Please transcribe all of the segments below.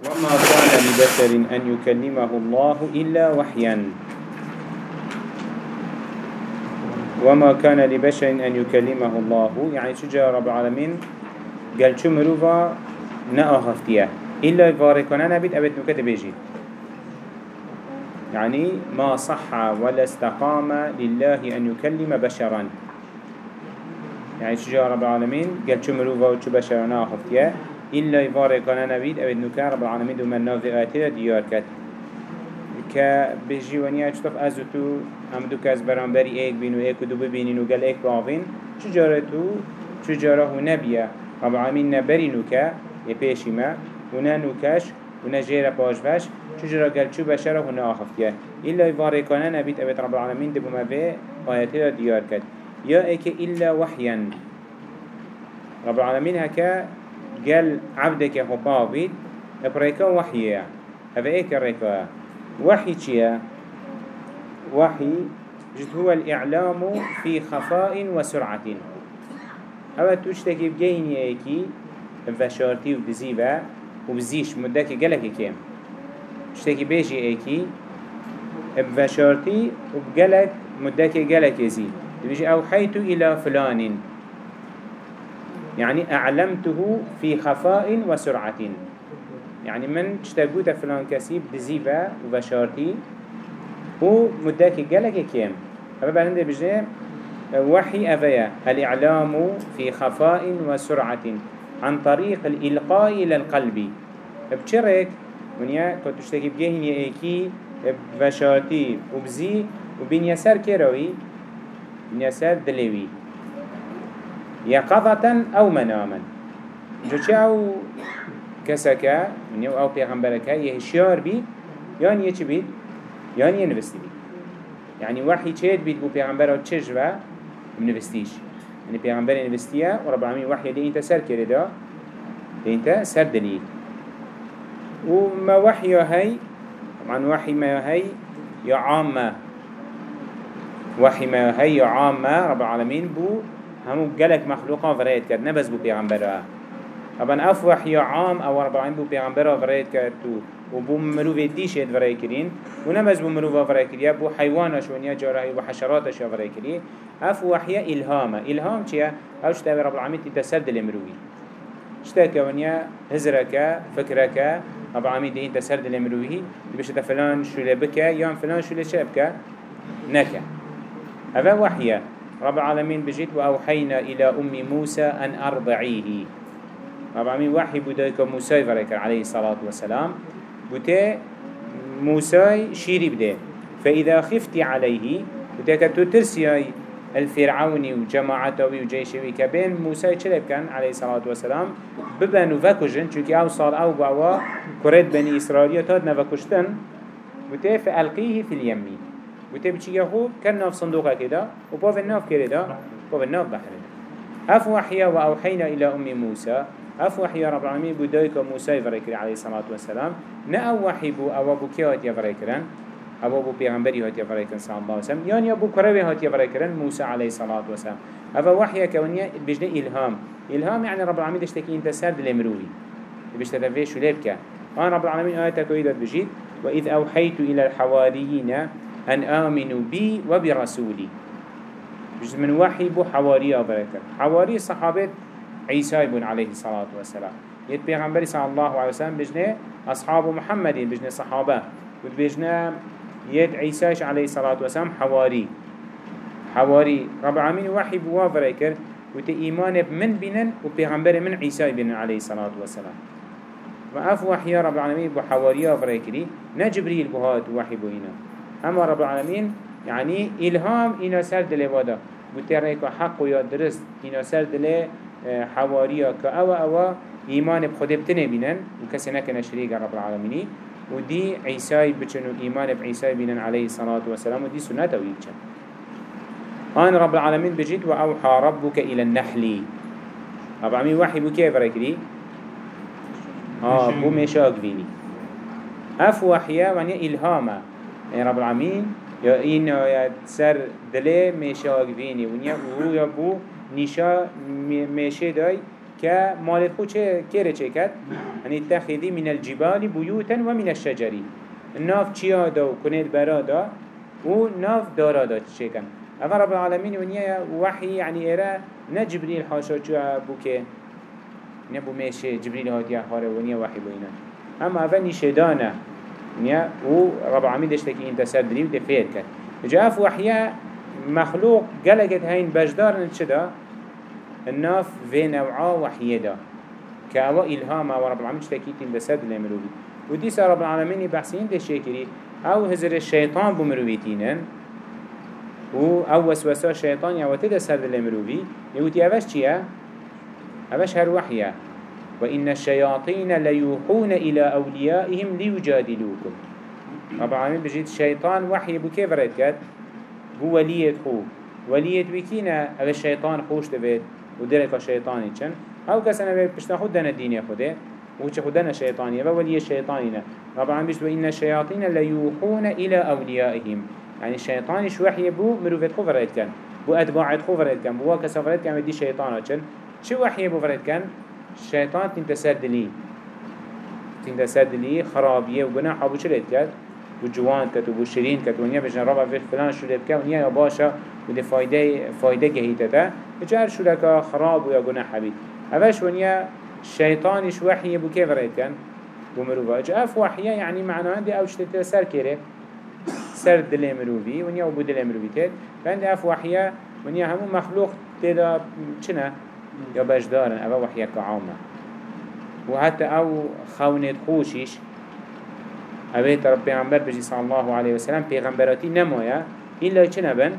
وما كان لبشر أن يكلمه الله إلا وحيا. وما كان لبشر أن يكلمه الله. يعني شجاع رب العالمين؟ قال شو مروفا؟ نأخفتيه إلا فارقنا نبيت أبيت نكتب يجي يعني ما صح ولا استقام لله أن يكلم بشرا. يعني شجاع رب العالمين؟ قال شو مروفا وشو بشرا نأخفتيه إلا يفارق كان نبيد أبد نكار رب العالمين دو من نافذ آتنا ديار كت. كبجي ونيا چطف أزوتو هم دو كز برانبري ايك بينو ايك دو ببينين وقال ايك باغين چجارتو چجاره نبيا رب العالمين نبري نوكا يبيشي ما. ونا نوكاش ونا جيرا باجفاش چجارة قال چو بشره هنا آخفتيا إلا يفارق كان نبيد أبد رب العالمين دو ما في آياتنا ديار كت يا ايك إلا وحيا رب العالمين هكا قال عبدك هو بيت بريكا وحيا هذا ايك الريكا وحي چيا وحي جد هو الإعلام في خفاء وسرعة. هذا تشتكي بجيني أيكي بفشارتي وبزيبا وبزيش مدك قلك كيم تشتكي بيجي أيكي بفشارتي وبقلك مدك قلك يزيد بيجي أوحيت إلى فلان. يعني أعلمته في خفاء وسرعة. يعني من اشتاقوت فلان كسيب بزيبا وبشارتي هو مداك قالك كيم. أبا بعد بجي وحي أفيا الإعلام في خفاء وسرعة عن طريق الإلقاء إلى القلب. بشرك ونيا كنت تشتكي بجيهن يأيكي بشارتي وبزي وبين يسار كيروي بين يسار دليوي. يقظة أو مناما. جو چه أو كسكا من يو أو پیغمبركا يهشيار بي يان يچ بيت يان ينفستي بيت يعني وحي چهد بيت بو پیغمبر أو چجوه منفستيش يعني پیغمبر نفستيه ورب العالمين وحي دي انت سر كرده دي انت سر دليل وما وحي هاي طبعا وحي ما هاي يا عامة وحي ما هاي يا عامة رب العالمين بو همو جلك مخلوقا فريد كرد نبس بو پیغمبره طبعا اف وحي عام أو ربعين بو پیغمبره فريد كردو و بو مروف ديشت فريد كرين و بو مروف فريد كريا بو حيوانش ونيا جارهي و حشراتش فريد كرين اف وحي الهام الهام چيا أو شتاوي رب العالمين تتسرد المروفي شتاكا ونيا هزرك فكرك رب العالمين دين تسرد المروفي بشتا فلان شو لبكا يان فلان شو لشبكا نكا هذا وحيه رب العالمين بجيت وأوحينا إلى أم موسى أن أرضعيه. رب العالمين وحي بدايك موسى فريك عليه الصلاة والسلام. بتا موسى شيري بده. فإذا خفت عليه بتاك تترسي الفرعوني وجماعته وجيشه كبين موسى چلب كان عليه الصلاة والسلام. ببنو فكجن چونك أو صار أو بعوا كرد بني إسرائيل تاد نفكشتن بتا فألقيه في اليمين. وتي بچي يهو كان ناف صندوقه كده وباف الناف كده باف الناف بحر هف وحيا وأوحينا إلى أم موسى. هف وحيا رب العالمين بدايك موسى يفريكر عليه الصلاة والسلام. نا وحي بو أو أبو كي هات يفريكرن أو أبو بيغمبري هات يفريكرن صلى الله عليه وسلم. يعني أبو كروي هات يفريكرن موسى عليه الصلاة والسلام. هذا وحيا كونيا بجد إلهام. إلهام يعني رب العالمين دشتكي أنت سرد لمروي. شو ليبكا أنا رب العالمين آياتك وإذا بجيت. وإذ أوحيت إلى الحواريين أن آمنوا بي وبرسولي. جزء من وحي بو حواري أبريكا حواري صحابة عيسى بن عليه الصلاة والسلام. يد بيغنبري صلى الله عليه وسلم بجنة أصحاب محمد بجنة صحابة. وبجنة يد عيسى عليه الصلاة والسلام حواري حواري رب العالمين وحي بو أبريكا وت إيمان من بنن وبيغنبري من عيسى بن عليه الصلاة والسلام. وأف وحي رب العالمين بو حواري أبريكا نجبريل بهات وحي بو اما رب العالمين يعني إلهام إنا سر دل وادا بتريك حق ويا درست إنا سر دل حواريا كأوا أوا إيمان بخده بتنه بينن وكسي نكنا شريك رب العالمين ودي عيسى بچنو إيمان بعيسى بينن عليه الصلاة والسلام ودي سنة ويبچن آن رب العالمين بجد وأوحى ربك إلى النحل رب العالمين وحي بو كيف ركري آه بو مشاق بيني أف وحيا ونيا إلهاما يعني رب العالمين يا إن يا سر دلي ميشا أقفيني ونيا وهو يبو نشا ميشا داي كمالت خو چه كيري چه كد يعني اتخذي من الجبال بيوتا ومن الشجر. الناف چيا دا و كنت برا دا و ناف أما رب العالمين ونيا وحي يعني إيرا نجبريل حاشا چو بوكي نبو ميشه جبريل هاتي أخاره ونيا وحي بوينا أما شدانا ونيا و رب العالمين دشتكي انت سردري وده فير كد جاء وحيا مخلوق قلقت هين بجدار نتشدا الناف في نوعا وحيه دا. كأوا إلهاما ورب العالمين اشتكيت ان بسد لمروبي وديس رب العالمين بحسين ده شكري أو هزر الشيطان بمروبيتينن و أو وسوسه الشيطان يوتد سد لمروبي يوتي اوش چيه؟ اوش هر وحيه وإن الشياطين ليوحون إلى أوليائهم ليجادلوكم. رب العالمين بجيت الشيطان وحي بو كيف كات بو وليت خو. وليت بكينا أو الشيطان خوش تبيت ودرك الشيطاني چن أو كسنا بيشتا خود دنا الدين خوده وچه خودنا شيطانية وولي الشيطانين رب العالمين بجيت وإن الشياطين ليوحون إلى أوليائهم. يعني الشيطان شو وحي بو مروفت خو فرأيت كان. بو أتباعت خو فرأيت كان. بو كسا فرأيت كان شيطانا چن وحي بو فرأيت كان؟ الشيطان تنتسر دلي تنتسر دلي خرابية وقناح ابو چلت كان بو جوان كت و بو شرين كت ونيا بجن ربا فيش فلان شو لبكا ونيا يا باشا وده فايدة فايدة جهيته ده. بجار شو لك خراب ويا جناح حبيب أباش ونيا الشيطانش وحي بو كيف رأيت كان بو مروفا. اف وحي يعني معناه عندي أو شتت سر كيره سر دل مروفي ونيا وبو دل مروفي تد فعندي اف وحي ونيا همو مخلوق تدا چنا يا بجدارن أبا وحي كعامة وحتى أو خونت خوشيش اوه رب پیغمبر بجی صلی الله علیه وسلم پیغمبراتی نمایا إلا چه نبن؟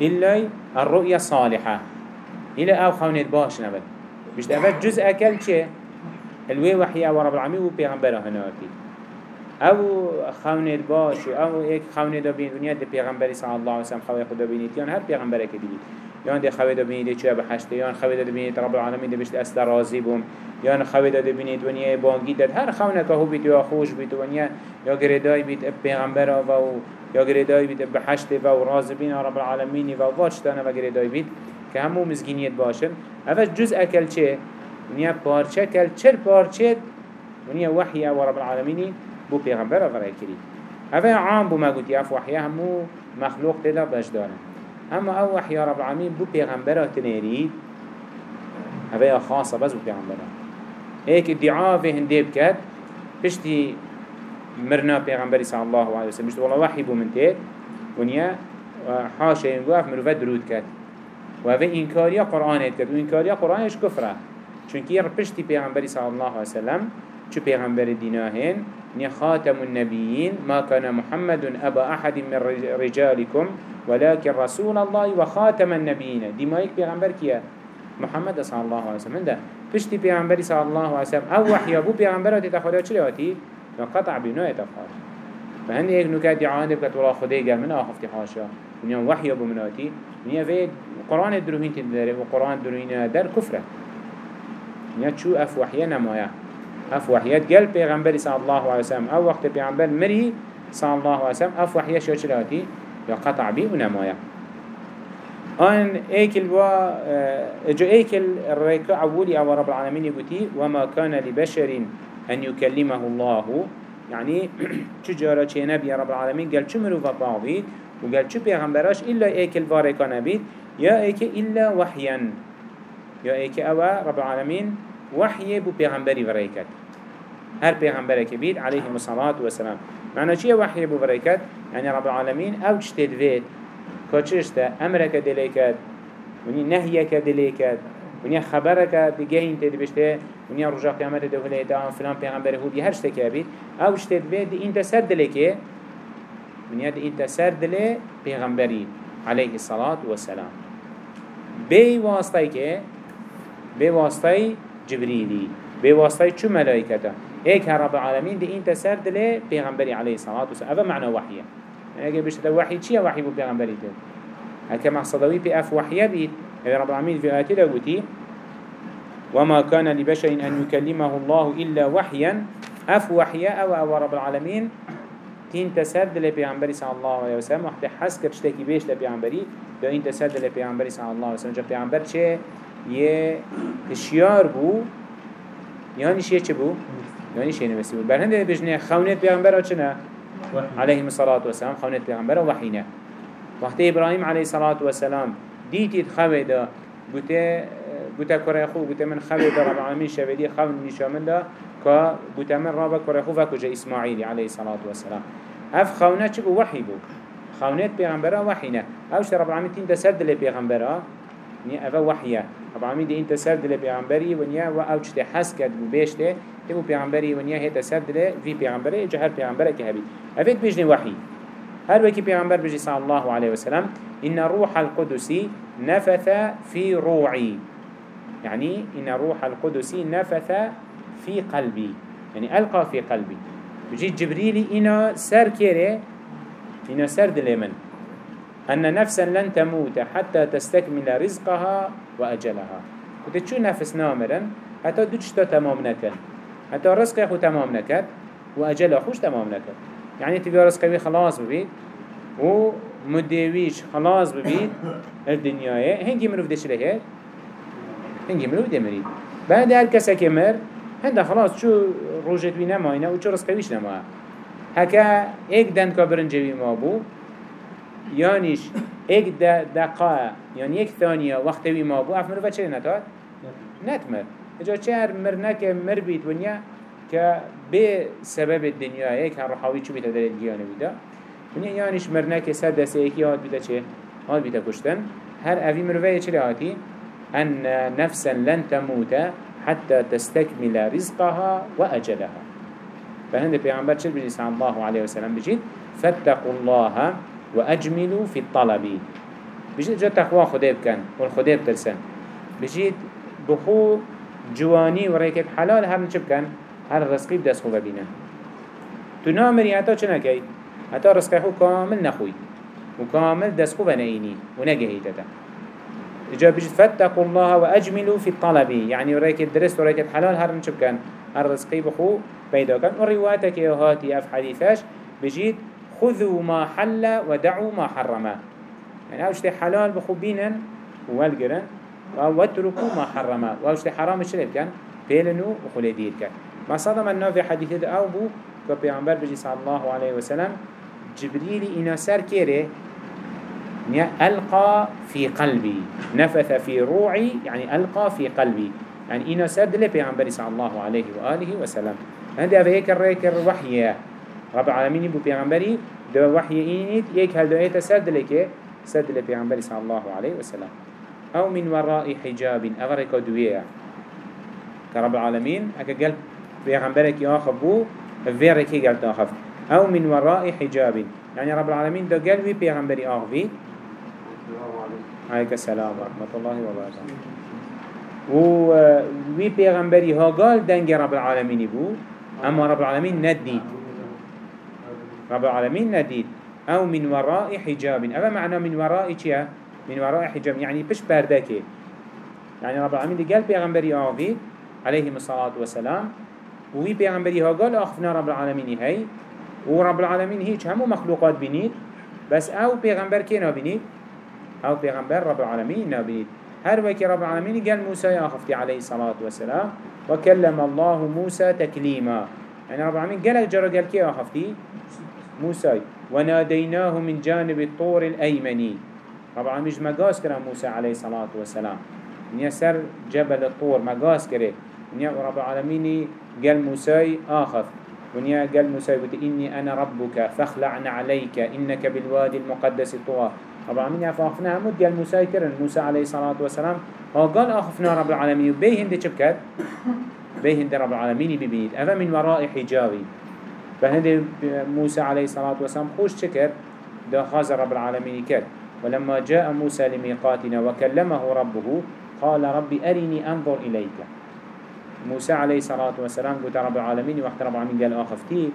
إلا الرؤية صالحة. إلا أو خونت باش نبن. بجد أفت جزء أكل چه؟ الوي وحي أو رب العالمين و پیغمبره هناكي أو خونت باش أو ایک خونت بین دنیا ده پیغمبری صلی الله علیه وسلم خواه خدا بینید یان هر پیغمبره که دیدید یان ده خواه ده بینید چه بحشته یان خواه ده بینید رب العالمین ده بشت أصلا راضی بوم. یان خواه ده بینید دنیا بانگی ده هر خونه که هو بید یا خوش بید ونیا یا گردای بید پیغمبر و یا گردای بید بحشته و راضی بین رب العالمین و واجتانه و گردای بید که همو مزگینیت باشن اول جزء اکل چه؟ ونیا پارچه کل چر پارچه ونیا وحی و رب العالمینی بو پیغمبر آفره کری. اوه عام بو ما گوتی اف وحیه همو مخلوق تدا دارن اما أو وحی رب العالمین بو پیغمبر تنیرید اوه خاصه بس بو پیغمبر ایک ادعا في هنده بكت بشتي مرنا پیغمبری صلی الله علیه وسلم بشتي والله وحی بو من تید ونیا حاشا ينقف مروفت درود كت وهذا إنكاريا قرآن كت وإنكاريا قرآنش كفره چونكي ربشتي پیغمبری صلی الله علیه وسلم چو پیغمبر دیناهن ني خاتم النبيين ما كان محمد أبا أحد من رجالكم ولكن رسول الله وخاتم النبيين. دي مايك بيغمبر كيا؟ محمد صلى الله عليه وسلم. ده پشتی پیغمبری صلی الله علیه وسلم. أو وحی أبو پیغمبرات تخدا چلی آتی قطع بنای تفخار فهند ایک نکات دعانه بکت ولا خدای گل من آخفتی حاشا. ونیا وحی أبو مناتی ونیا في قرآن دروهین تداره و قرآن دروهین در کفره ونیا چو أف وحیه نمایه اف وحيات قال پیغمبر صلى الله عليه وسلم. أو وقت پیغمبر مري صلى الله عليه وسلم اف وحيات شو چلاتی یا قطع بي و نمایا آن أيكل و جو أيكل الريكا عولي أو رب العالمين يقولي وما كان لبشر أن يكلمه الله. يعني چجارا چه نبي رب العالمين؟ قال چو مروفا باوید و قال چو پیغمبراش إلا أيكل واريكا نبيد يا ايكل إلا وحيا. يا ايكل أو رب العالمين وحي بو پیغمبری وريكت هر پیغمبر که بید علیه الصلاة والسلام. معنی چیه وحی بو برکت؟ یعنی رب العالمین أو چتید وید که چشتا امرک دلیکت ونی نهیک دلیکت ونیا خبرک بگهین تید بشته ونیا رجا قیامت دوله دا فلان پیغمبر هودی هر شته که بید أو چتید وید دی انت سر دلیکه ونیا دی انت سر دلی پیغمبری علیه الصلاة والسلام. بی واسطه که؟ بی واسطه جبريلي بواسطة شو ملائكته هيك رب العالمين دي انت سر دلي پیغمبري عليه الصلاة والسلام. هذا معنى وحيه يعني اگه بشتده وحي چيه وحي بو پیغمبري تل هكا مقصدوي بي اف وحيه بيت رب العالمين في آياته لغوتي وما كان لبشر أن يكلمه الله إلا وحيا. أف وحيا أو أو رب العالمين. تين تسرد لبيعنبري صلى الله عليه وسلم. وحتى حس كرشتكي بيش لبيعنبري دو إن تسرد لبيعنبري صلى الله عليه وسلم. جا بيعنبر چه؟ یه هشیار بو. یعنیش یه چه بو؟ یعنیش یه نوستی بو برهنده بجنه خونت پیغمبر چنه؟ عليه الصلاة والسلام. خونت پیغمبر وحینه وقت إبراهيم عليه الصلاة والسلام ديتي خوي دا بوته بوته خو بوته من خوي دا رب العالمين شبدي خو نشامن دا كا بوته من رب كره خو فكوجا إسماعيل عليه الصلاة والسلام. اف خونه چه بو بو؟ خونت پیغمبره وحينه اوش رب العالمين تين تسرد لي پیغمبره ني افا وحيه رب العالمين دي انت سرد لي پیغمبري ونيا و اوش ته حس بو بيشته تبو پیغمبري ونيا هي تسرد لي في پیغمبره جهر پیغمبره كهبي افيت بيجني وحي. هر وكي پیغمبر بجي صلى الله عليه وسلم؟ إن روح القدس نفث في روعي. يعني إن روح القدس نفث في قلبي. يعني ألقى في قلبي. بجي جبريل إنا سر كيري؟ إنا سر دلمن أن نفسا لن تموت حتى تستكمل رزقها وأجلها. كنت شو نفس نامرا؟ حتى دوشتا تمام نكن حتى رزقه خو تمام نكت وأجلها خوش تمام نكت يعني تبي رزقه خلاص ببيت و خلاص ببيت الدنيا هنجي مروف دش لهيت هنجي مروف دمريد بعد هر کسا که مر هنده خلاص چو روجت بی نماینه و چو رزقویش نماه هكا ایک دن که برنجوی ما بو یانیش ایک دقا یعنی یک ثانیه وقتوی ما بو اف مروفه چه نتاد؟ نتمر. اجا چه هر مر نکه مر بید ونیا که به سبب الدنيا هيك هر روحاوي چو بيتا دل الجيانه بيدا من يانش مرنك سر دسته ايكي هات بيتا چه؟ هات بيتا كشتن هر اوي مروفه چه هاتي أن نفسا لن تموت حتى تستكمل رزقها وأجلها فهند پیغمبر چه بجي صلى الله عليه وسلم بجيت فاتقوا الله وأجملوا في الطلب. بجيت جا تقوى خده بكن والخده بترسن بجيت بخو جواني وريكب حلال هم چه بكن هر رزقی بدست خوبه بینه تو نامری حتی چه نکی؟ حتی رزقی خو کامل نخوی. و کامل دست خوبه نینی و نگهیده ده اجا بجد فاتقوا الله واجملوا في الطلب. يعني ريك الدرس وريك الحلال هر نشب كان الرزقي بخو بيدا كان ورواياتك يا هاتي اف حديثاش بجيد خذوا ما حل ودعوا ما حرم يعني اوشتي حلال بخو بينن والقرن واتركوا ما حرم. واوشتي حرام شرب كان بيلنو وخلي دير كان. ما صدم النافي حديث ده أو بو كبيعنبر بجي صلى الله عليه وسلم جبريل إنا سر كيري ألقى في قلبي. نفث في روعي يعني ألقى في قلبي. يعني إنا سر دلي بيعنبر صلى الله عليه وآله وسلم. هذا هيك الريك الوحي رب العالمين بو بيعنبري دو وحي إنيت يك هل دعيت سر دلك سر دلي بيعنبر صلى الله عليه وسلم. أو من وراء حجاب. أغرق دوية. كرب العالمين. أكا قلب پیغمبرك آخف بو فيرك قال تاخف أو من وراء حجاب. يعني رب العالمين ده قلبي پیغمبري آخفي عليك السلام ورحمة الله وبركاته. و وي پیغمبري ها قال دنگ رب العالمين بو. أما رب العالمين نديد. رب العالمين نديد. أو من وراء حجاب. أما معنى من وراء چيا من وراء حجاب يعني بش بردكي يعني رب العالمين دي قال پیغمبري آخفي عليه الصلاة والسلام وی پیغمبری ها قال آخفنا رب العالمین هی و رب العالمین هیچ همو مخلوقات بینید بس أو پیغمبر کی نبینید أو پیغمبر رب العالمین نبینید هر وكي رب العالمين قال موسى يا أخفتي عليه الصلاة والسلام وكلم الله موسى تكليما يعني رب العالمين قال جرى قال كي أخفتي موسى وناديناه من جانب الطور الأيمني رب العالمين مقاس كرا موسى عليه الصلاة والسلام. يسر جبل الطور مقاس كره رب العالمين قال موسى آخذ ونيا قال موسى إني أنا ربك فاخلعنا عليك. إنك بالوادي المقدس طوى رب العالمين فاخفنا همود قال موسى كرن. موسى عليه الصلاة والسلام. هو قال آخفنا رب العالمين. بيهن دي شبكات. بيهن دي رب العالمين ببيت أفا من وراء حجابي. فهند موسى عليه الصلاة والسلام خوش شكر. ده خاز رب العالمين كر ولما جاء موسى لميقاتنا وكلمه ربه قال ربي أرني أنظر إليك. موسى عليه الصلاة والسلام قلت رب العالمين وقت رب العالمين قال آخفتي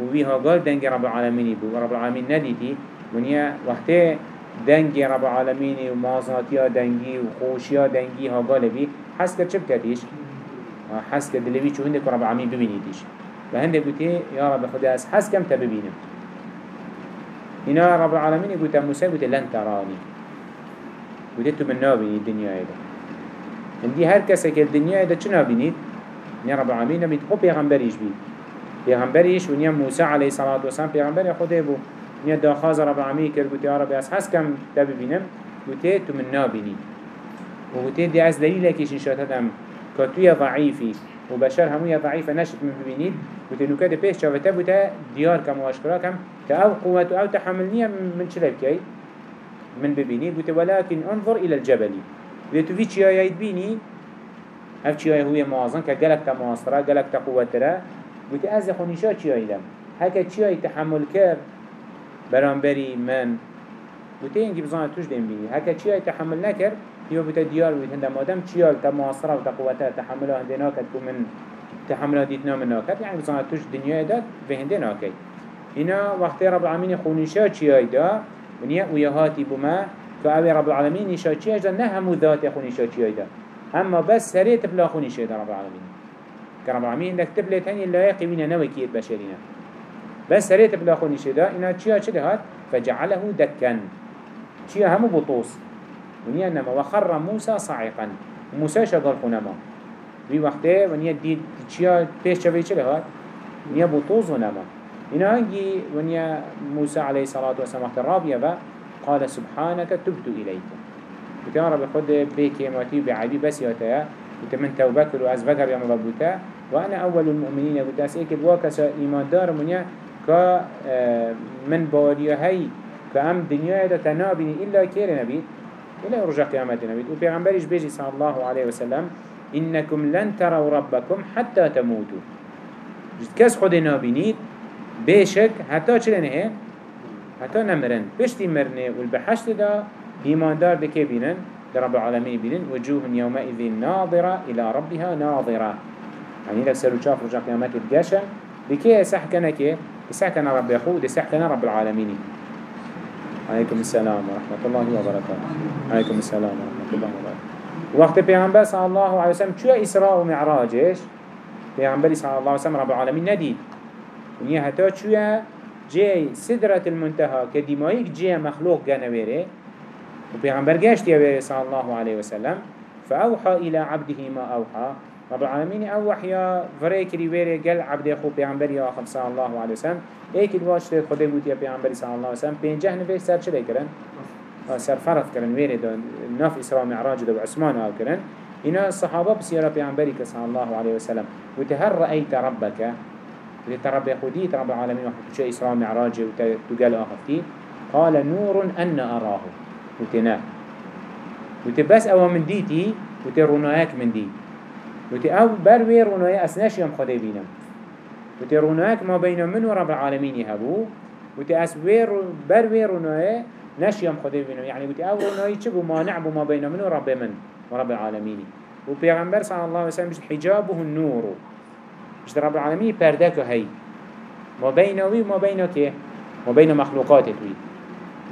وبيها قال دنج رب العالمين بو رب العالمين نديتي. ونيا وقت دنج رب العالمين ومازاتيا دنجي وخوشيا دنجي ها قال بي حس كد شب كديش حس كد اللي بيشو هندك رب العالمين ببينيتيش. فهندك قلت يا رب خدا أس حس كم تببينم. هنا رب العالمين قلت موسى قلت لن تراني قلت من نابني الدنيا هيدا هندي هر که دنیا ده چه نبینید؟ نیا رب العالمین نبید خب پیغمبریش بید پیغمبریش و نیا موسی علیه صلاة و سلام پیغمبر خوده بو. نیا داخاز رب العالمین کرد گوتی عربی از حس کم ده ببینم گوتی تو من نبینید و گوتی دی از دلیل کش نشاط هم که توی ضعیفی. و بشر هموی ضعیف نشد من ببینید. گوتی نکات پیش چاوته بوده دیار کم و اشکرا أو قوت و أو تحمل من چلب کی من ببینید. گوتی ولكن انظر إلى الجبلی. و تو وی چیایی بینی؟ اف چیایی هوی معظم که گلک تا معاصره گلک تا قوتره بودی از خونیشا چیایی دم؟ هکا چیایی تحمل کرد برانبری من. اینگی بزانه توش دیم بینی. هکا چیایی تحمل نکرد یو بوده دیار بید هنده مادم چیال تا معاصرة و تا قوته تحمله هنده ناکد من تحمله دیتنا من ناکد یعنی بزانه توش دنیای داد به هنده ناکد اینا وقتی رب العالمین خونیشا چیایی دا؟ ونیا ویهاتی بما که رب العالمین نشاچی اجدا نه همو ذات خو نشاچی ایدا اما بس سری تبلا خو نشه رب العالمین که رب العالمین لك تبلت هنی لایقی وینا نوکیت بشرینا بس سری تبلا نشه دا اینا چیا چه فجعله دكا چیا همو بطوس. ونیا نما. وخر موسى صاعقا. موسى شغال خونما وی وقته ونیا دید چیا پیش چوی چه هات ونیا بطوس ونما اینا هنگی ونیا موسى عليه الصلاة والسلام وقت رابیه و قال سبحانك تبت إليك. وتيان رب خد بكيماتي بعبي بس ياتيا وتمن توبك وأزبك يا مبابوتا وأنا أول المؤمنين. قلت أسئلك بواكس إيمان دار منيا كا آه، من باريا هاي كأم دنيا دا تنابني إلا كير نبي إلا رجع قيامة نبي وبيغمبرش بيجي صلى الله عليه وسلم إنكم لن تروا ربكم حتى تموتوا. جد كس خد نابنيت بيشك حتى چلنه حتى نمرن. بشتي مرنه والبحشت دا إيمان دار بكي بينن رب العالمين بينن وجوه يومئذ ناظرة إلى ربها ناظرة. يعني لك سلو شاف رجع قيامات الجاشة بكي سحكنا كي سحكنا رب يخو دي سحكنا رب العالمين عليكم السلام ورحمة الله وبركاته. عليكم السلام ورحمة الله وبركاته. وقت پیغمبر صلى الله عليه وسلم شو إسراء ومعراجش پیغمبر صلى الله عليه وسلم رب العالمين نديد ونيه هتا شو جي سدرة المنتهى كدمائك جي مخلوق جانويره وبيغمبر قاشت يا صلى الله عليه وسلم. فأوحى إلى عبده ما أوحى رب العالمين. أو وحيا فريكري ويري قال عبد أخو بيغمبر يا صلى الله عليه وسلم. ايك الواش تيد خده بوت يا بيغمبر صلى الله عليه وسلم. بينجه نفيش سر چلي كرن؟ سر فرض كرن. ويري دون ناف إسراء معراج دو عثمان أو كرن. إنا الصحابة بسيارة بيغمبرك صلى الله عليه وسلم. وتهر رأيت ربك. لتربي خدي رب العالمين وحكي شيء إسراء معراج وتقال آخفتي قال نور أن أراه. وتنا وتبس أو من ديتي. وتروناك من دي. وتي أو بروي رونايا أسناش يوم خدي بينم وتروناك ما بين من ورب العالمين يهبو وتي أسوير بروي رونايا نش يوم خدي بينم يعني وتي أو رونايا تشبو ما نعبو ما بين من ورب من ورب العالمين وبيغمبر صلى الله عليه وسلم حجابه النور. مش رب العالمين پردك هاي ما بين وي ما بين كي ما بين مخلوقات توي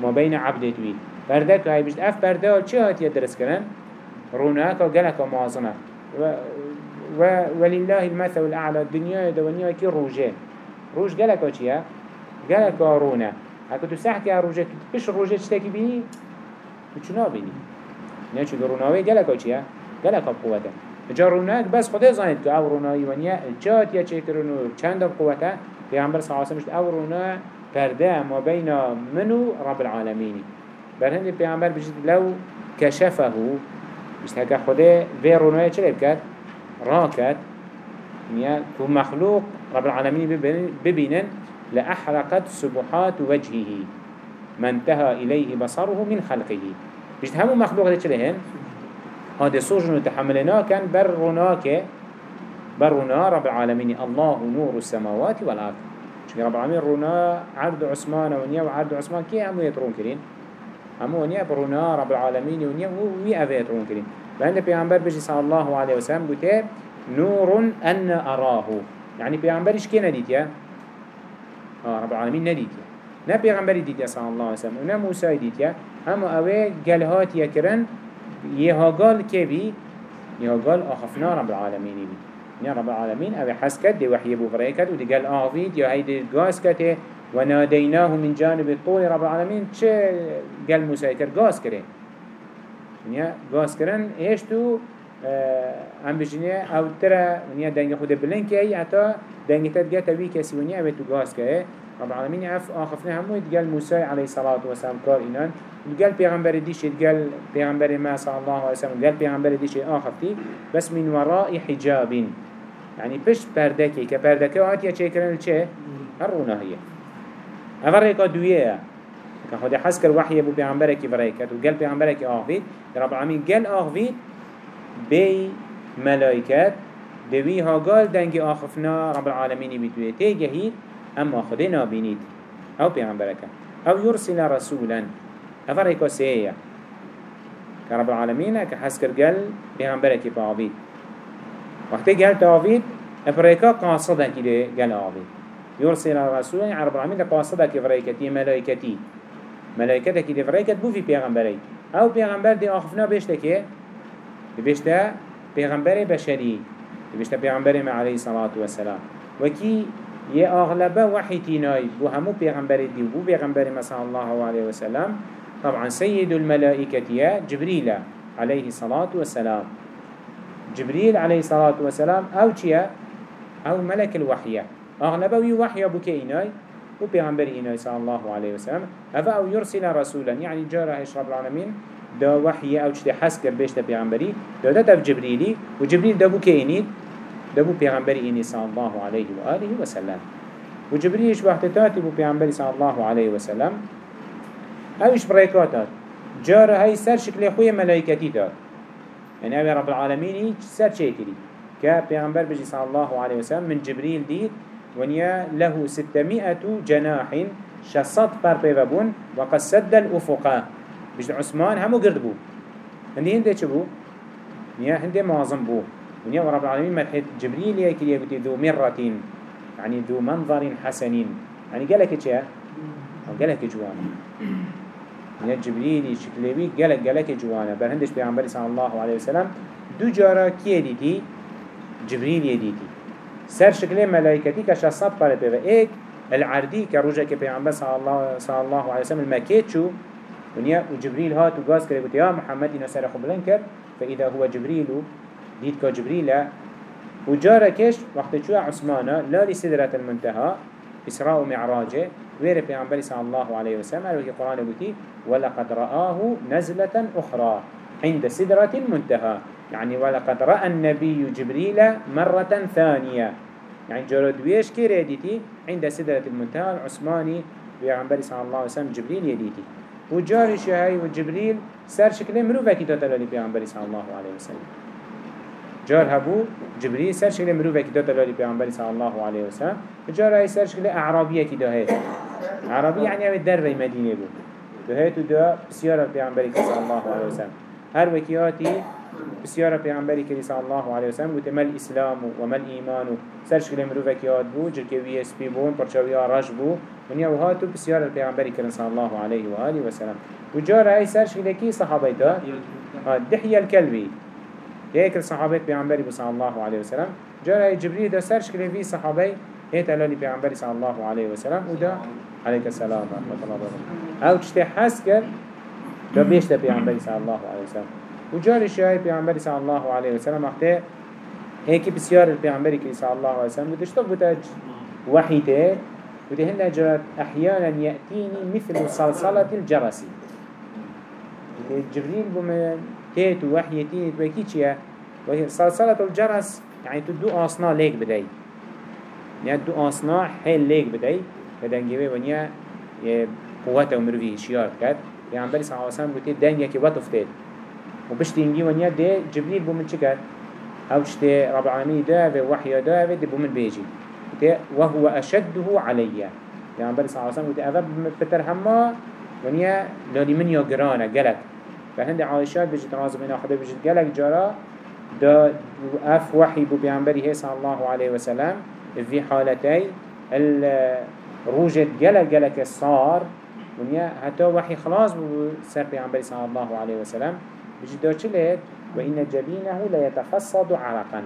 ما بين عبد توي پردك هاي مش اف پرده چه هات يدرس كرن روناك وقلك ومعظمه و ولله المثل الأعلى الدنيا دوانيا كي روجه روج قلك وچيا قلك رونا هكو تسحكي روجه بش روجة تشتكي بيني؟ وچنا بيني؟ نه چون روناوي قلك وچيا قلك قوته جا روناك بس خدا زانید که آو رونایی ونیا جات یا چه کرنو چند قوته پیغمبر صلی الله علیه و آو رونا پرده ما بین منو رب العالمینی. بر هند پیغمبر بجد لو کشفه هکا خدا وی رونای چه بکد راکد نیا تو مخلوق رب العالمين ببينن لأحرقت سبحات وجهه. ما انتهى إليه بصره من خلقه. بجد همو مخلوق ده چلهن هذا سجن تحملنا كان بروناك برونا رب العالمين الله نور السماوات والأرض. شكرا رب العالمين رونا عبد عثمان ونيا وعبد عثمان كي همو يترون كرين همو ونيا برونا رب العالمين ونيا وي أفا يترون كرين فعند بيعنبر بجي صلى الله عليه وسلم قلت نور أراه. يعني بيعنبرش كي نديت يا؟ آه رب العالمين نديت يا. نا بيعنبري ديت يا صلى الله عليه وسلم ونا موسى ديت يا. همو أوي قالهات يكرن يهاقال كبي يهاقال أخفنا رب العالمين بي. يا رب العالمين أبي حسكت دي وحي بو فريكت ودي قال آغفيد يا هيدي كته وناديناه من جانب الطول رب العالمين. چه قال موسى كر قاس كره يا قاس كرن إيش تو هم بجنه أو ترى ونیا دنگ خود بلند که ای حتی دنگ تد گه تبی کسی ونیا اوه تو گاز که رب العالمین اف آخفنه همو دگل موسی علیه صلاة و سلام کار اینان. دگل پیغمبر دیش دگل پیغمبر ما صلی الله علیه وسلم دگل پیغمبر دیش آخفتی. بس من وراء حجاب يعني بش که پردکی آتیا چه کرن؟ چه؟ هر روناهیه. هفر ریکا دویه که خود حس کر وحی بو پیغمبره کی برای کرد و گل پیغمبره کی آخوید رب العالمین گل آخوید بی ملائکت دوی ها گال دنگ آخفنا رب العالمینی بیتوی تیگهید اما خود نابینید أو پیغمبره که أو يرسل رسولا ریکا سیه که رب العالمین که حس کر گل پیغمبره کی باعبید وقتی گل تاوید افریکا قاصده كده گل آوید يرسل الرسول يعني رب العالمين قاصده كفريكتي ملائكتي. ملائكته كده فريكت بو في پیغمبري أو پیغمبر دي آخفنا بيشته كه بيشته پیغمبر بشري بيشته پیغمبر ما عليه الصلاة والسلام. وكي يه آغلبه وحي تيناي بو همو پیغمبر دي بو پیغمبر ما صلى الله عليه وسلم. طبعا سيد الملائكة جبريل عليه الصلاة والسلام. جبريل عليه الصلاة والسلام. أو چيا أو ملك الوحي أغلبه وحي أبو كيناي وبيغمبر إناي صلى الله عليه وسلم. أفا أو يرسل رسولا يعني جارة إشرب العالمين دا وحي أو چده حس كر بيشتا بيغمبري دا دا دف جبريلي وجبريل دا بو كينيد دا بو بيغمبر إني صلى الله عليه وآله وسلم. وجبريل إيش وقت تاتي بو بيغمبر صلى الله عليه وسلم. أو إيش بريكاتات جارة هاي سر شكل خوية ملايكتي تات يعني أبي رب العالمين سر شيء كري كبيغمبر بجي صلى الله عليه وسلم من جبريل ديد ونيا له ستمائة جناح شصت بر بيبون وقد سد الأفقا بجد عثمان همو قرد بو. هندي هنده چه بو؟ نيا هنده معظم بو. ونيا ورب العالمين مدحت جبريل يكي يقول ذو مرة يعني ذو منظر حسنين. يعني قالك چه؟ قالك جوانا من جبريل شكلوي جلك جلك جوانا برهندش بيعنبري صلى الله عليه وسلم دو جارا كي ديتي جبريل يديتي سر شكل ملائكتي بارد بيبا ايك العردي كروجة كبيعنبر صلى الله, صلى الله عليه وسلم المكيت شو ونيا وجبريل هات وقاز كده يا محمد إنه سر خبلن كر فإذا هو جبريل ديت كجبريل وجارا كش وقت شو عثمانا لا لسدرة المنتهى إسراء ومعراجه ويرى پیغمبر صلى الله عليه وسلم قال القرآن بكي ولقد رآه نزلة أخرى عند سدرة المنتهى يعني ولقد رأى النبي جبريل مرة ثانية. يعني جرد ويش كي ريديتي عند سدرة المنتهى العثماني پیغمبر صلى الله عليه وسلم جبريل يديتي. وجارش هاي وجبريل سر شكله مروفة كي تتلالي پیغمبر صلى الله عليه وسلم. جار هبو جبريل سر شكل مروفة كده تلالي بيعنبري صلى الله عليه وسلم. جار هاي سر شكل أعرابية كده هيت عربي يعني اوه در مدينة بو. دهيتو ده بسيارة بيعنبري صلى الله عليه وسلم. هر وكياتي بسيارة بيعنبري صلى الله عليه وسلم وتما مل إسلام ومل إيمان سر شكل مروفة كيات بو جركي وي اس بي بون برشاوية رش بو. ونيا وهاتو بسيارة بيعنبري صلى الله عليه وآله وسلم. وجار هاي سر شكل كي صحابي ده دحية الكلبي هيك الصحابات بيعنبري صلى الله عليه وسلم. جاء جبريل ده سر شكل في صحابي هيك تلالي بيعنبري صلى الله عليه وسلم. وده عليك السلام ورحمة الله وبركاته أو تشتي حسكر ده بيشته بيعنبري صلى الله عليه وسلم. وجاء الشيء بيعنبري صلى الله عليه وسلم وقته هيك بسيار البيعنبري صلى الله عليه وسلم وتشتغل بتاج وحيته وده جرت أحيانا يأتيني مثل صلصلة الجرس. جبريل بمن تيت وحي تيت وهي صلصلة الجرس يعني تدو آصنا ليك بدأي يعني دو آصنا حيل ليك بدأي كدنجيبه ونيا قوة ومروفي شيار كد يعني عليه وسلم قلت دنيا كي وطفتت وبشتينجي ونيا دي جبريل بومن چكت أو چته رب العالمين دا وحي دا دي بومن بيجي. وهو أشده عليا يعني بلي صلى الله عليه وسلم قلت أذب بترهما ونيا لالي من يقرانا قلق. فهند عائشة بجد رازم إنا خده بجد قلق جارا دا أف وحي بو بيعنبري صلى الله عليه وسلم. في حالتي الروجة قلق قلق صار. ونيا حتى وحي خلاص بو سر بيعنبري صلى الله عليه وسلم. بجد دا چلت وإن جبينة لا يتفصد عرقا.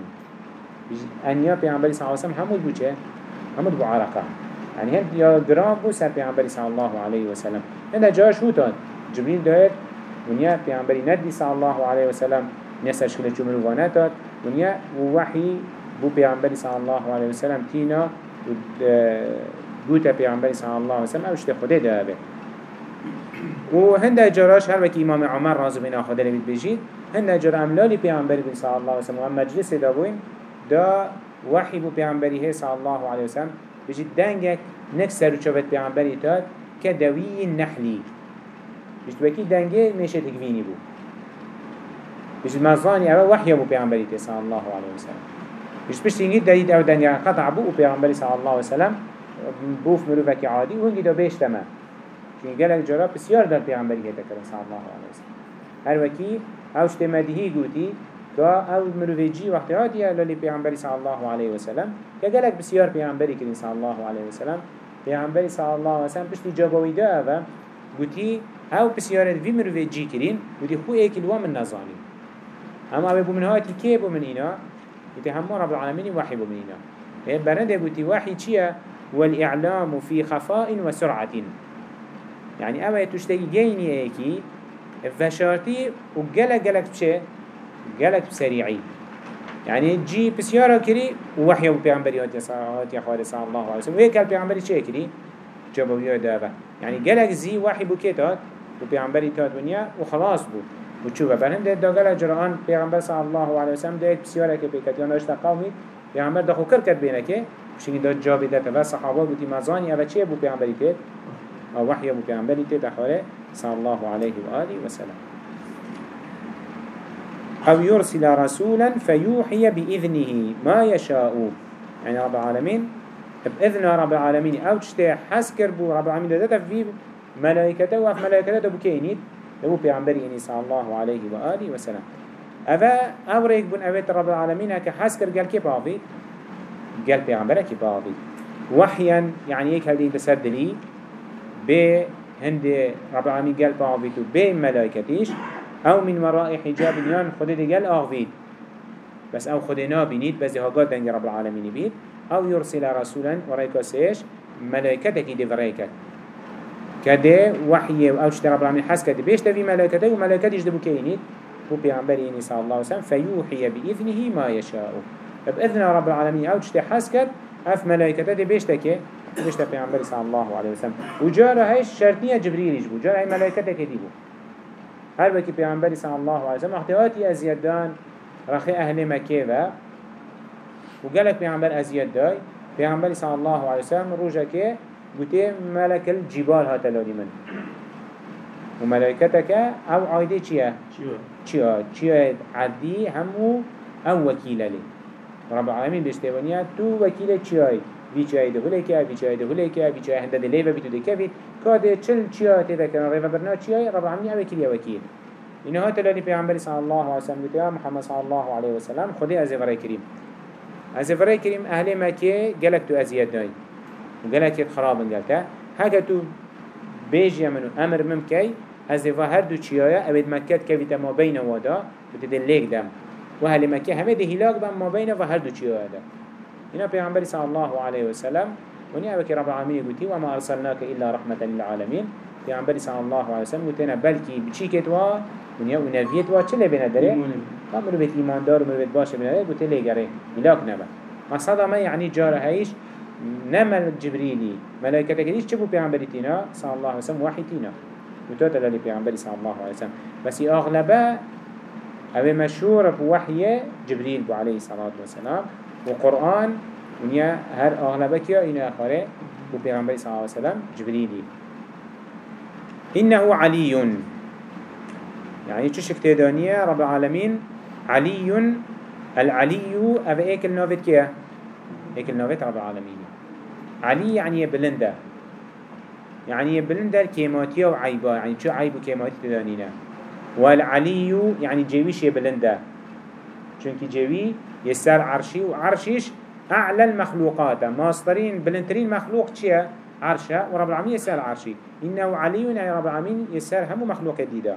أن يا بيعنبري صلى الله عليه وسلم همود بو چه؟ همود بو عرقا. يعني هند يا جرام بو سر بيعنبري صلى الله عليه وسلم. هند جاش هو تان جبريل دايت ونیا پیامبری ندی صلی الله علیه و سلم نسا شكل جو مروفانات داد. ونیا ووحی بو پیغمبری صلی الله علیه وسلم تینا و بوتا پیغمبری صلی الله علیه وسلم اوشت خوده داره. و هنده جراش هر وکی امام عمر رازو بین آخوده لبید بجید هنده جرا املالی پیغمبری بین صلی الله علیه وسلم و مجلس دا بوین دا وحی بو پیغمبری صلی الله علیه وسلم. بجید دنگک نک سر و چوبت پیغمبری تاد که دوی نحلی. بجید وکی دنگه میشه تکوینی بو. بجید مزانی اوه وحی بو پیغمبری صلی الله علیه وسلم. بجید پشت اینگید دارید أو دنگه قطع بو پیغمبری صلی الله علیه وسلم بوف مروفك عادي وهنجي دو بيش تمام چون گلک جرا بسیار در پیغمبری که کرد صلی الله علیه وسلم هر وکی اوش تمدهی گوتی که أو مروفیجی وقتی هاتی لالی پیغمبری صلی الله علیه وسلم که گلک بسیار پیغمبری کردن صلی الله علیه وسلم پیغمبری صلی الله علیه وسلم پشتی جابوی ده اوه گوتی أو بسیار وی مروفیجی کردن گوتی خو ایکل و من نزانی. اما ابو من هاتی که بو من اینا؟ گوتی همه رب العالمین وحی بو من اینا. برنده گوتی وحی چیه؟ والإعلام في خفاء وسرعة يعني أما تشتكي جيني ايكي فشارتي وقلق قلق بشه قلق بسريعي يعني جي بسيارة كري ووحي بيعنبري هاتي خالي صلى الله عليه وسلم. ويكال بيعنبري چه كري جابوا بيو دابا يعني قلق زي وحي بكيتات وبيعنبري تات ونيا وخلاص بو وشوفه برهم ده دا قلق جرعان بيعنبر صلى الله عليه وسلم ده بسيارة كي بيكت يانا اشتا قومي بيعنبر دخو كر كر بينكي وشنگی داد جا بیده و صحابه بودی مزانی اوه چه بو پیغمبری تید أو وحی بو پیغمبری تید اخواره صلی الله علیه و آله و سلام أو يرسل رسولا فيوحي بإذنه ما يشاء يعني رب العالمين بإذن رب العالمين أو تشتي حسكر بو رب العالمين ده في ملائكته وفي ملائكته بكينيد لبو بيعنبري إني صلى الله عليه وآله وسلم أفا أوريك بن أبيت رب العالمين هكا حسكر قال كيف عبيد قال کی باقی؟ وحيا يعني يك هذه بسردلي به هند رب العالمين قال باقي تو به ملائكتيش. أو من وراء حجاب يان خود دي قال بس أو خود نابينيد بس ها قال دنگ رب العالمين بيد أو يرسل رسولا ورايكا سيش ملائكتك دي فريكت كده وحي أو شتى رب العالمين حس كده بيش تفي ملائكته وملائكتش دبو كينيد هو بيعنبري صلى الله عليه وسلم فيوحي بإذنه ما يشاء. بإذن رب العالمين أو تشتي حسكت أف ملائكته دي بيشتكي بيشتا پیغمبر صلى الله عليه وسلم. وجارة هايش شرطية جبريل يجبو جارة هاي ملائكته كديبو هر وكي پیغمبر صلى الله عليه وسلم احتياطي أزياد دان رخي أهل مكة و وقالك پیغمبر أزياد داي پیغمبر صلى الله عليه وسلم روجا كي قلت ملك الجبال هاتلاني من. وملائكتك أو عايدة چيه؟ چيه؟ چيه عدي همو أو وكيلة لي رب العالمين بيشتوانيا تو وكيل چياي چياي ده كيا في چياي ده كيا في چياي هنده ده ليفا بيتو ده كفيت كاده چل چياي تيدا كنا ريفا برنا چياي رب العالمين وكيل يا وكيل إنه هات لاني پیغمبر صلى الله وسلم قلت يا محمد صلى الله عليه وسلم خدي أزفري كريم أزفري كريم أهل مكة قالك تو أزياد داي وقالك خراب قالتا هكا تو بيجي منو أمر ممكي أزفا هردو چيايا أبد مكة كفيت ما بين ودا وتدليك دم. وهل مكة همه ده هلاك بان ما بينه وهر دو چيو هذا هنا پیغمبر صلى الله عليه وسلم ونيا بك رب العالمين قلتي وما أرسلناك إلا رحمة للعالمين پیغمبر صلى الله عليه وسلم قلتنا بلكي بچيكت وا ونيا ونفيت وا چله بنا داره أمر بيت ایمان دار أمر بيت باشه بنا داره قلت لي گره هلاك نبا مصدا ما يعني جاره هيش نمل جبريلي ملائكة كديش چبو پیغمبر تينا صلى الله عليه وسلم وحي تينا وتوتل لي پیغمبر صلى الله عليه وسلم بس اغلبه اوه مشهور بوحي جبريل عليه الصلاة والسلام وقرآن ونيا هر أغلبك يا إنه أخره بو پیغمبر صلى الله عليه وسلم جبريلي إنه علي يعني تشك تيدانية رب العالمين علي العلي أبا إيك النوفت كيا إيك النوفت رب العالمين علي يعني بلنده يعني بلنده الكيماتية وعيبا يعني شو عيب كيماتي تدانينا والعلي يعني جيويش يبلنده چونك جيوي يسار عرشي وعرشيش أعلى المخلوقات. ماسترين بلنترين مخلوق چيه؟ عرشه. ورب العالمين يسار عرشي. إنه علي يعني رب العالمين يسار همو مخلوق جديدة.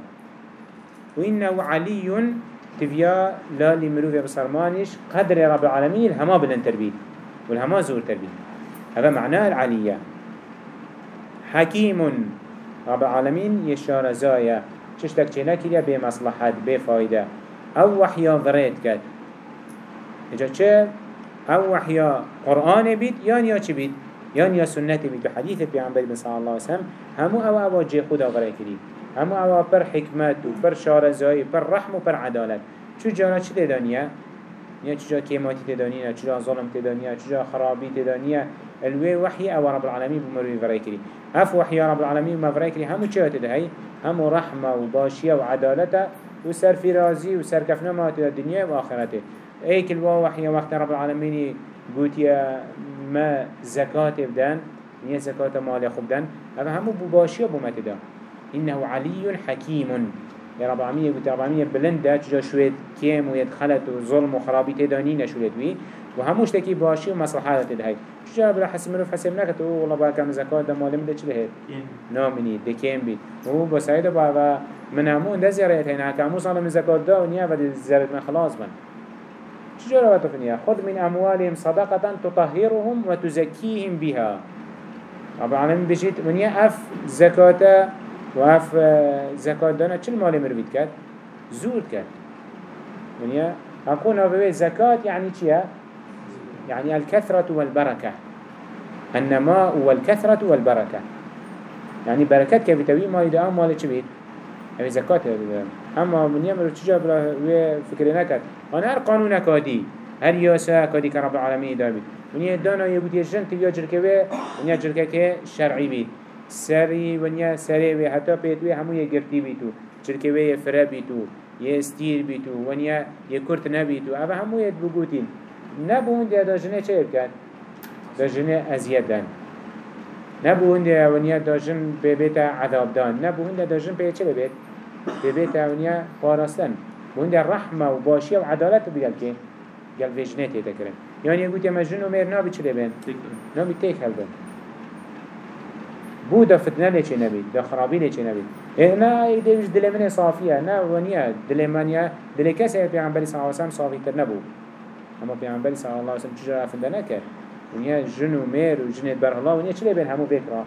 وإنه علي تبيا لا لمروف بصرمانش قدر رب العالمين الهما بلنتر بيد والهما زور تربيد هذا معناه العلية. حكيم رب العالمين يشار زايا. چشتك چه نكريا بمصلحات بفايدة. أو وحيا ضريت اجا چه؟ او وحيا قرآن بيت يان يا چه بيت يان يا سنة بيت بحديث بيعنبر صلى الله عليه وسلم همو او او جي خدا غرأي كريد همو او پر حكمت و پر شارزایی پر رحم و پر عدالت. چو جانا چه تدانيه نیا چجا کیماتی تدانیه چجا ظلم تدانیه چجا خرابی تدانیه الوی وحی او رب العالمین بمروی فرای کری اف وحی رب العالمین بمروی کری همو چه تدهی همو رحمه و باشیه و عدالته و سر رازی و سر کفنه ما دنیا و آخرته. ایک الوا وحی وقت رب العالمین گوتیا ما زکات بدن نیا زکات مال خوب دن اما همو بباشیه بومتده إنه علي حكيم يا رب العالمين يقول رب العالمين بلند ده جا شويت كيم ويدخلت وظلم وخرابي تداني نشويت بي وهموش تكي باشي ومصلحة تدهي شو جا بلا حسب منو حسب نكت والله بقى كم زكاة ده مالم ده چله نامني كيم بي وهو بسايده بقى من همون ده زيارت هنا كمو صالة من زكاة ده ونيا ودي زيارت من خلاص بن. شو جا رواته فنيا خذ من أموالهم صدقة تطهرهم وتزكيهم بها. رب العالمين بجيت ونيا أف زكاة و أف زکات دانا چل مال مروید کرد؟ زود کرد ونیا أكون أبوي زكاة يعني چيا؟ يعني الكثرة والبركة. النماء والكثرة والبركة. يعني بركات كيف تبي ما يدعى مال چبيت اوه زکات دادن اما منیم رو چجا برای فکر نکرد. آن هر قانون کادی هر یاسا کادی که رب العالمین دار بید منی دانا یه بود یه جن که یا جرکه وی منی جرکه که شرعی بید سری ونیا سری و حتی پیت وی همو یه گرتی بید تو. جرکه وی یه فره بید تو یه استیر بید تو نیا یه کرت نبید تو. اوه همو یه بگوتین. نبون دیا دا جنه چه بکن؟ دا جنه ازید دن. نبون دیا به بیت عذاب دان. نبون دیا دا جن به چه بیت به بیت ونیا پاراستن. بون ده رحمه و باشی و عدالت بگل که گل وجنه تیتا کرن. یعنی گوتی مجنون و میر نابی چه بین؟ نابی تیک هل بین بو دا فتنه لیچه نبید دا خرابی لیچه نبید آه نه ایک دیوش دل من صافیه نه ونیا دل کسی پیغمبری صلی اللہ علیہ وسلم صافی تر نبو اما پیغمبری صلی اللہ علیہ وسلم چجا افنده نکر ونیا جن و میر و جنید بر الله ونیا چلی بین همو بکرا.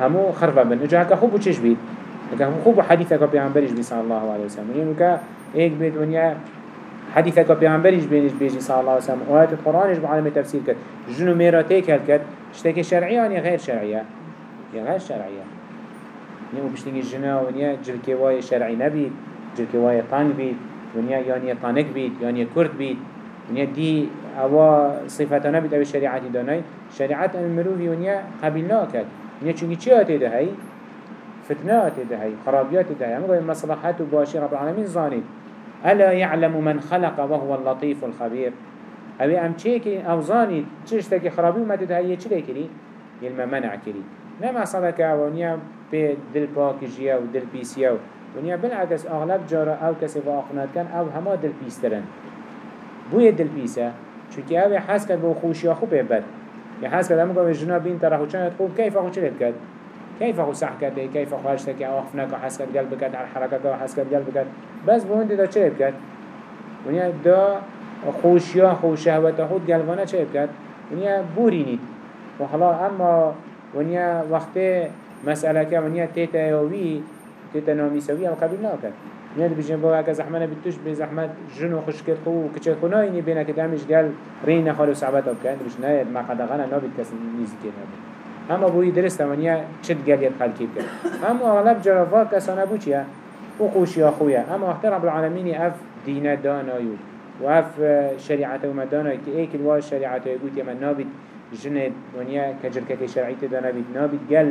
همو خرفه بین اجا هکا خوب و چش بید هکا خوب که پیغمبریش بی صلی اللہ علیہ وسلم. ونیا نکا ایک بید ونیا حديثة كبيعنبريش بينش بيجي صلى الله عليه وسلم. وآيات القرآنش بعلم تفسير كد جنو ميراتيك هل كد اشتكي شرعية يعني غير شرعية. يا غير شرعية. نيو بشتنجي الجنا ونيا جلكواي شرعي نبيت جلكواي طانق بيت ونيا يعني طانق بيت يعني كرد بيت. ونيا دي أوا صفة نبيت أو الشريعة داناي. شريعة المروفي ونيا قبلنا كد ونيا چونكي چي آتي ده هاي فتنات ده هاي خرابيات ده هاي أمغو مصلحات باشي رب العالمين زانيت ألا يعلم من خلق وهو اللطيف الخبير؟ أبي أم تشيكي أو زانيت تشتكي خرابي وما تدهي؟ چلي كري يلما منع كري نما صدقه ونیا به دل پاک جیا و دل پیسیا و ونیا بالعکس أغلب جارا أو کسی و آخنات کن أو همه دل پیسترن بوی دل چونکه أو حس کرد به خوشی خوب بد. یا حس کرد همه گوه جنا بین طرح چند خوب كيف هو صح كده كيف هو هشت كي آخ نکه حس کرد قلب کرد على حركة و حس کرد قلب کرد بس بون دا چه کرد ونیا دا خوشیا خو شهوت خود قلبانه چه کرد ونیا بورینید و حالا اما ونیا وقت مسئله که ونیا تیتا یاوی تیتا نامیساوی او قبول نکرد ونیا بجن با اگه زحمت بتوش به زحمت جن و خوش کرد خو کچه خناینی بینه که دمش گل رین خالو صعبت کند کرد بجن نه مقدقه نه نابید کسی نیزی اما بوی درست ونیا چد گل ید خلکی بکن اما اغلب جرافا کسانه بو چیه؟ و خوشی خویه. اما اختر رب العالمین اف دینه دانایو و اف شریعت و مدانای که ایک الواج شریعت و یگوت یمن نابید جنه ونیا کجرکه شرعی تدا نبید نابید. گل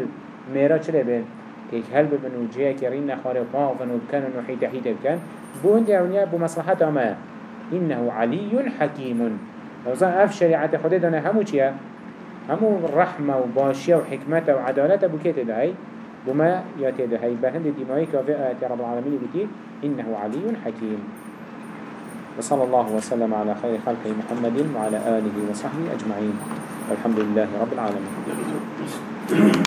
میرا چله بین که هل ببن و جه کرین نخاره پاون و بکن و حیت حیت بکن. بون دی ونیا بمصلحت اما إنه علي حكيم وزن أف شريعة خده دانا همو چيا همو رحمة وباشية وحكمة وعدالة بكيت دهي بما ياتي دهي بهند دمائي كافي آيات رب العالمين بكي إنه علي حكيم وصلى الله وسلم على خير خلقه محمد وعلى آله وصحبه أجمعين والحمد لله رب العالمين